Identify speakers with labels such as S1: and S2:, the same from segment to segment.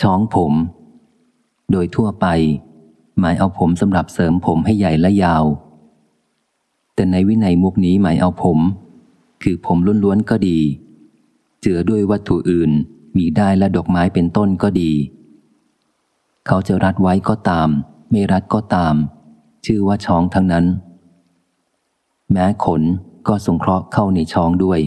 S1: ช้องผม โดยทั่วไป หมายเอาผมสำหรับเสริมผมให้ใหญ่และยาว แต่ในวินัยมุกนี้หมายเอาผม คือผมล้วนๆก็ดี เจือด้วยวัตถุอื่นมีได้และดอกไม้เป็นต้นก็ดี เขาจะรัดไว้ก็ตาม ไม่รัดก็ตาม ชื่อว่าช้องทั้งนั้น แม้ขนก็สงเคราะห์เข้าในช้องด้วย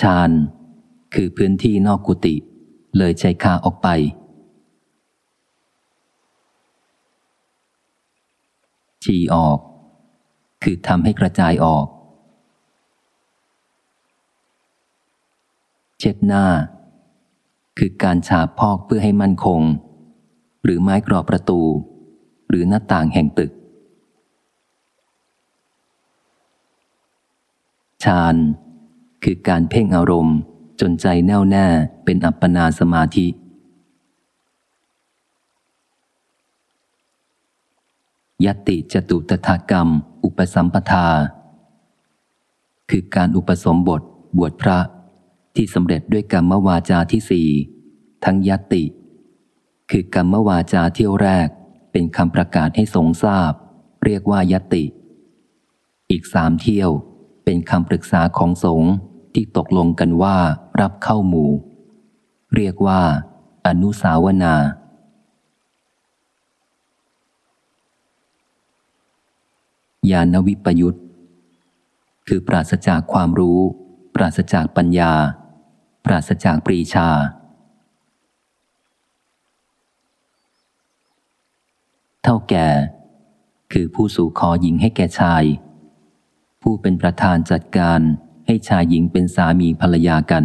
S1: ชานคือพื้นที่นอกกุฏิเลยใช้คาออกไปฉีออก คือทำให้กระจายออก เช็ดหน้า คือการฉาบพอกเพื่อให้มั่นคง หรือไม้กรอบประตู หรือหน้าต่างแห่งตึกฌาน คือการเพ่งอารมณ์ จนใจแน่วแน่เป็นอัปปนาสมาธิ ยติจตุตถากรรม อุปสัมปทา คือการอุปสมบทบวชพระที่สำเร็จด้วยกรรมวาจาที่สี่ทั้งยติ คือกรรมวาจาเที่ยวแรกเป็นคำประกาศให้สงทราบ เรียกว่ายติ อีกสามเที่ยวเป็นคำปรึกษาของสงฆ์ ที่ตกลงกันว่ารับเข้าหมู่ เรียกว่า อนุสาวนา ญาณวิปยุตคือปราศจากความรู้ ปราศจากปัญญา ปราศจากปรีชา เท่าแก่ คือผู้สู่ขอหญิงให้แก่ชาย ผู้เป็นประธานจัดการ ให้ชายหญิงเป็นสามีภรรยากัน